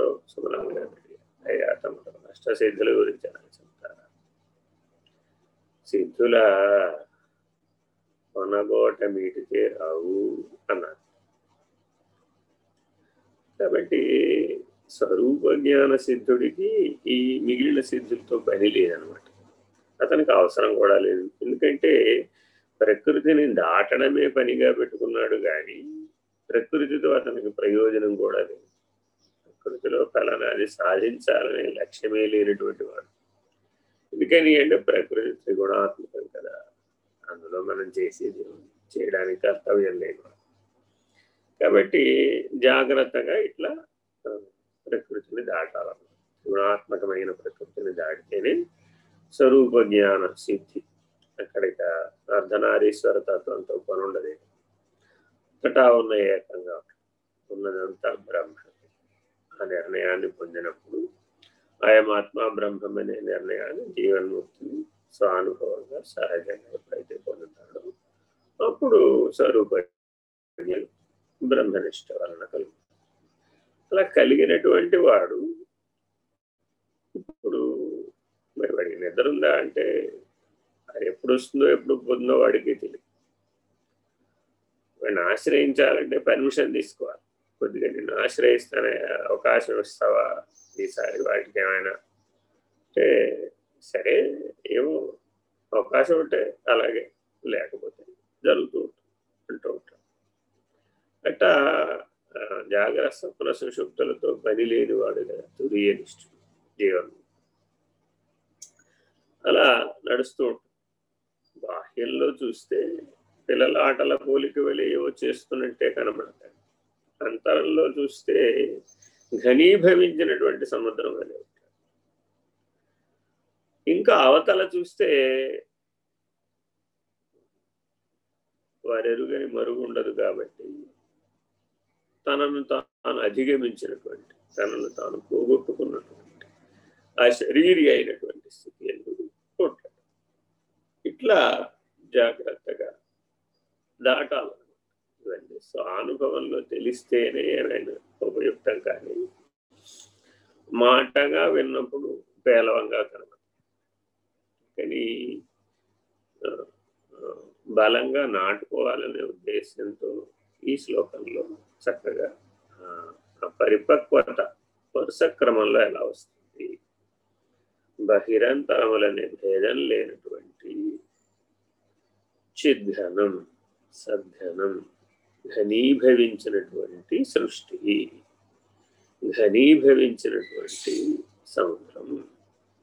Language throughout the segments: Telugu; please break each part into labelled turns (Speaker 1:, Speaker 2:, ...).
Speaker 1: ఎప్పుడో సుమలంగా అయ్యా తమ్ముడు నష్ట సిద్ధుల గురించి అని చెప్తారా. సిద్ధుల కొనగోట మీటికే రావు అన్నారు. కాబట్టి స్వరూప జ్ఞాన సిద్ధుడికి ఈ మిగిలిన సిద్ధులతో పని లేదనమాట అతనికి అవసరం కూడా లేదు. ఎందుకంటే ప్రకృతిని దాటడమే పనిగా పెట్టుకున్నాడు కానీ ప్రకృతితో అతనికి ప్రయోజనం కూడా లేదు. ప్రకృతిలో ఫలనాన్ని సాధించాలనే లక్ష్యమే లేనటువంటి వాడు. ఎందుకని అంటే ప్రకృతి త్రిగుణాత్మకం కదా. అందులో మనం చేసేది చేయడానికి కర్తవ్యం లేదు. కాబట్టి జాగ్రత్తగా ఇట్లా ప్రకృతిని దాటాలన్నమాట గుణాత్మకమైన ప్రకృతిని దాటితేనే స్వరూప జ్ఞాన సిద్ధి. అక్కడిక అర్ధనారీశ్వర తత్వంతో పని ఉండదు అంతటా ఉన్న ఏకంగా ఉన్నదంతా బ్రహ్మ. ఆ నిర్ణయాన్ని పొందినప్పుడు ఆయమాత్మ బ్రహ్మం అనే నిర్ణయాన్ని జీవన్ముక్తిని స్వానుభవంగా సహజంగా ఎప్పుడైతే పొందుతాడో. అప్పుడు స్వరూప బ్రహ్మనిష్ట వలన కలుగుతుంది అలా కలిగినటువంటి వాడు ఇప్పుడు మరి వాడికి నిద్ర ఉందా అంటే అది ఎప్పుడు వస్తుందో ఎప్పుడు పొందో వాడికి తెలియదు. వాడిని ఆశ్రయించాలంటే పర్మిషన్ తీసుకోవాలి. ఆశ్రయిస్తానే అవకాశం ఇస్తావా? ఈసారి వాటికి ఏమైనా అంటే సరే ఏమో అవకాశం ఉంటే అలాగే లేకపోతే జరుగుతూ ఉంటుంది అంటూ ఉంటాం అట్టా జాగ్రత్త స్వప్న సుషుప్తులతో పని లేని వాడు కదా తురియనిష్ఠుడు జీవనం అలా నడుస్తూ ఉంటుంది బాహ్యంలో చూస్తే పిల్లల ఆటల పోలిక వెళ్ళి ఏవో చేస్తున్నట్టే కనబడతాయి అంతరంలో చూస్తే ఘనీభవించినటువంటి సముద్రం వలె ఇంకా అవతల చూస్తే వారెరుగని మరుగు ఉండదు కాబట్టి తనను తాను అధిగమించినటువంటి తనను తాను పోగొట్టుకున్నటువంటి ఆ శరీరి అయినటువంటి స్థితి ఎందుకు ఇట్లా జాగ్రత్తగా దాటాలి. ఇవన్నీ స్వానుభవంలో తెలిస్తేనే ఏమైనా ఉపయుక్తం కానీ మాటగా విన్నప్పుడు పేలవంగా కనబడుతుంది కానీ బలంగా నాటుకోవాలనే ఉద్దేశంతో ఈ శ్లోకంలో చక్కగా పరిపక్వత వరుస క్రమంలో ఎలా వస్తుంది? బహిరంతరములనే భేదం లేనటువంటి చిద్ఘనం సద్ఘనం ఘనీభవించినటువంటి సృష్టి. ఘనీభవించినటువంటి సముద్రం.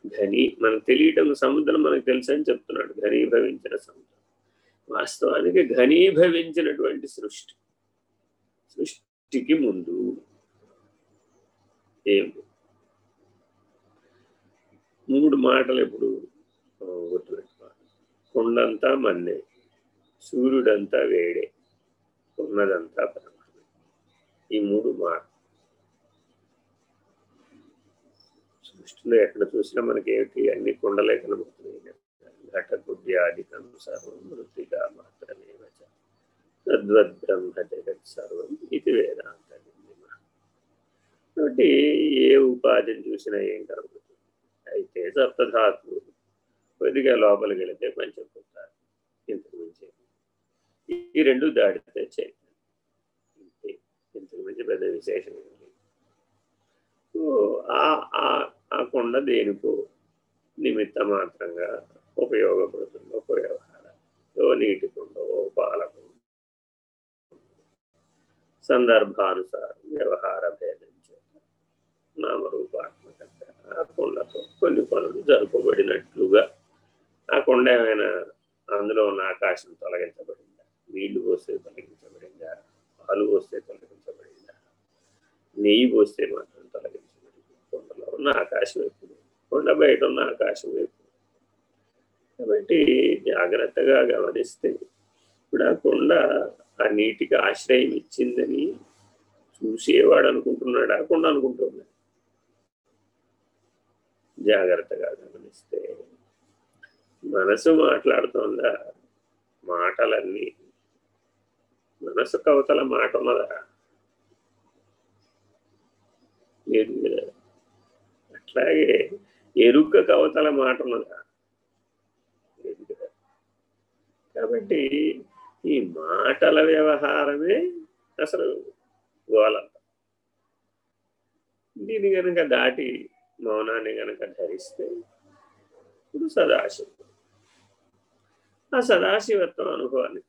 Speaker 1: ఘనీ మనకు తెలియటం సముద్రం మనకు తెలుసు అని చెప్తున్నాడు. ఘనీభవించిన సముద్రం. వాస్తవానికి ఘనీభవించినటువంటి సృష్టి. సృష్టికి ముందు ఏమి మూడు మాటలు ఎప్పుడు గుర్తుపెట్టుకోవాలి. కొండంతా మన్నే సూర్యుడంతా వేడే. ఉన్నదంతా పరమాత్మ ఈ మూడు మాట సృష్టిలో ఎక్కడ చూసినా మనకి ఏమిటి అన్ని కొండలే కనబడుతున్నాయి. ఘట కుడ్యాధికం సర్వం మృతిగా మాత్రమే తద్వద్బ్రహ్మ జగత్ సర్వం ఇది వేదాంత కాబట్టి ఏ ఉపాధిని చూసినా ఏం కనబడుతుంది? అయితే సప్తధాతువులు. కొద్దిగా లోపలికి వెళితే పంచభూతాలు. ఇంతకు మించి ఈ రెండు దాటితే చైతన్యం ఇంతకు మించి పెద్ద విశేషం ఆ కొండ దేనికో నిమిత్త మాత్రంగా ఉపయోగపడుతుంది ఒక వ్యవహారం. ఓ నీటి కుండ ఓ పాలకు సందర్భానుసారం వ్యవహార భేదం చేత నామరూపాత్మకంగా ఆ కొండతో కొన్ని పనులు జరుపబడినట్లుగా ఆ కొండ ఏమైనా అందులో ఉన్న ఆకాశం తొలగించబడింది? నీళ్ళు పోస్తే తొలగించబడిందా? పాలు పోస్తే తొలగించబడిందా? నెయ్యి పోస్తే మాత్రం తొలగించబడింది? కొండలో ఉన్న ఆకాశం ఎప్పుడు? కొండ బయట ఉన్న ఆకాశం ఎప్పుడు? కాబట్టి జాగ్రత్తగా గమనిస్తే ఇప్పుడు ఆ కొండ ఆ నీటికి ఆశ్రయం ఇచ్చిందని చూసేవాడు అనుకుంటున్నాడు. ఆ కొండ అనుకుంటున్నాడు జాగ్రత్తగా గమనిస్తే మనసు మాట్లాడుతోందా? మాటలన్నీ మనసు కవతల మాట ఉన్నదా? అట్లాగే ఎరుక కవతల మాట ఉన్నదా? కాబట్టి ఈ మాటల వ్యవహారమే అసలు గోలంత. దీన్ని కనుక దాటి మౌనాన్ని కనుక ధరిస్తే ఇప్పుడు సదాశివం. ఆ సదాశివత్వం అనుభవాన్ని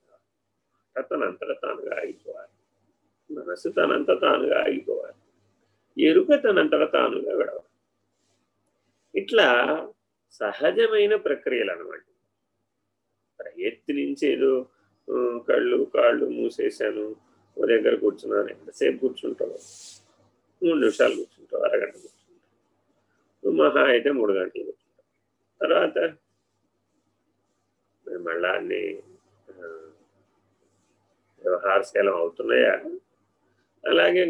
Speaker 1: తనంతట తానుగా ఆగిపోవాలి మనసు తనంత తానుగా ఆగిపోవాలి ఎరుక తనంతట తానుగా విడవాలి. ఇట్లా సహజమైన ప్రక్రియలు అనమాట. ప్రయత్నించి ఏదో కళ్ళు కాళ్ళు మూసేశాను ఓ దగ్గర కూర్చున్నాను ఎంతసేపు కూర్చుంటావు? మూడు నిమిషాలు కూర్చుంటావు అరగంట కూర్చుంటావు. మహా అయితే మూడు గంటలు కూర్చుంటావు. తర్వాత మళ్ళా అన్ని వ్యవహారశీలం అవుతున్నాయా? అలాగే